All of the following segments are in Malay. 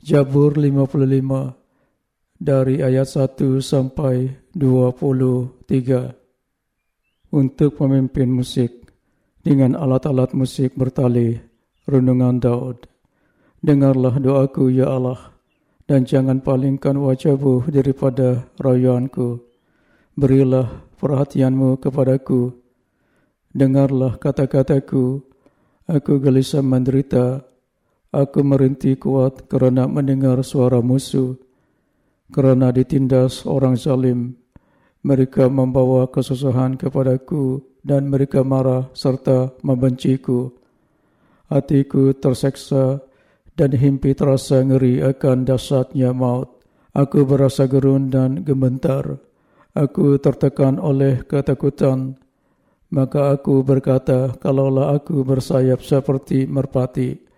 Jabur 55 dari ayat 1 sampai 23 untuk pemimpin musik dengan alat-alat musik bertali renungan Daud. Dengarlah doaku ya Allah dan jangan palingkan wajahmu daripada rayuanku. Berilah perhatianmu kepadaku. Dengarlah kata-kataku. Aku gelisah menderita Aku merintih kuat kerana mendengar suara musuh. Kerana ditindas orang zalim, mereka membawa kesusahan kepadaku dan mereka marah serta membenciku. Hatiku terseksa dan himpi terasa ngeri akan dasarnya maut. Aku berasa gerun dan gementar. Aku tertekan oleh ketakutan. Maka aku berkata, kalaulah aku bersayap seperti merpati,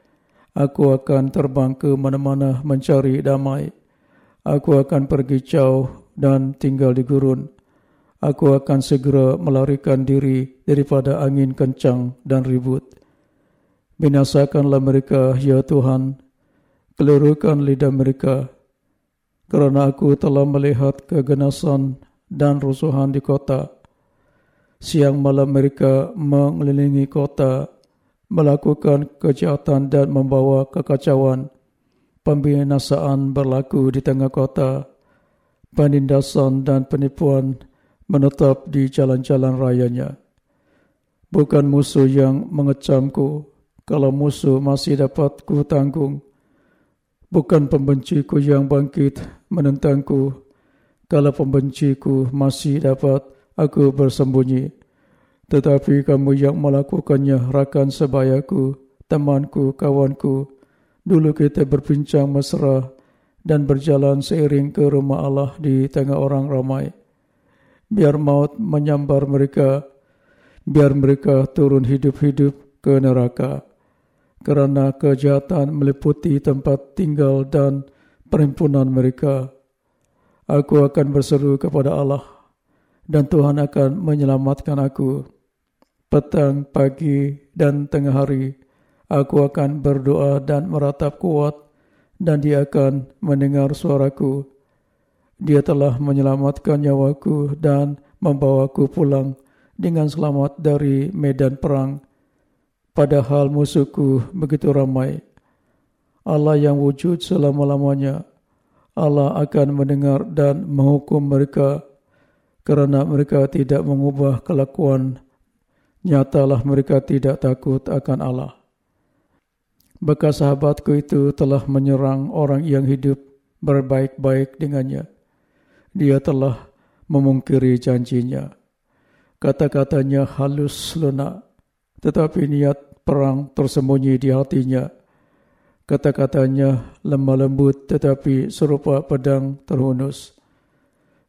Aku akan terbang ke mana-mana mencari damai. Aku akan pergi jauh dan tinggal di gurun. Aku akan segera melarikan diri daripada angin kencang dan ribut. Binasakanlah mereka, ya Tuhan. Keluruhkan lidah mereka. Kerana aku telah melihat kegenasan dan rusuhan di kota. Siang malam mereka mengelilingi kota melakukan kejahatan dan membawa kekacauan. Pembinasaan berlaku di tengah kota. Penindasan dan penipuan menetap di jalan-jalan rayanya. Bukan musuh yang mengecamku, kalau musuh masih dapat ku tanggung. Bukan pembenciku yang bangkit menentangku, kalau pembenciku masih dapat aku bersembunyi. Tetapi kamu yang melakukannya rakan sebayaku, temanku, kawanku. Dulu kita berbincang mesra dan berjalan seiring ke rumah Allah di tengah orang ramai. Biar maut menyambar mereka, biar mereka turun hidup-hidup ke neraka. Kerana kejahatan meliputi tempat tinggal dan perhimpunan mereka. Aku akan berseru kepada Allah dan Tuhan akan menyelamatkan aku petang, pagi dan tengah hari, aku akan berdoa dan meratap kuat dan dia akan mendengar suaraku. Dia telah menyelamatkan nyawaku dan membawaku pulang dengan selamat dari medan perang. Padahal musuhku begitu ramai. Allah yang wujud selama-lamanya, Allah akan mendengar dan menghukum mereka kerana mereka tidak mengubah kelakuan Nyatalah mereka tidak takut akan Allah. Bekas sahabatku itu telah menyerang orang yang hidup berbaik-baik dengannya. Dia telah memungkiri janjinya. Kata-katanya halus lunak, tetapi niat perang tersembunyi di hatinya. Kata-katanya lemah lembut tetapi serupa pedang terhunus.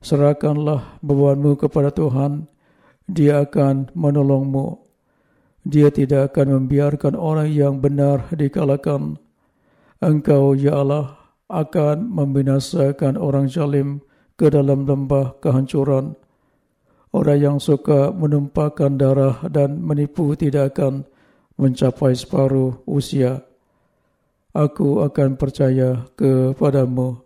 Serahkanlah bebanmu kepada Tuhan dia akan menolongmu. Dia tidak akan membiarkan orang yang benar dikalahkan. Engkau, Ya Allah, akan membinasakan orang zalim ke dalam lembah kehancuran. Orang yang suka menumpahkan darah dan menipu tidak akan mencapai separuh usia. Aku akan percaya kepadamu.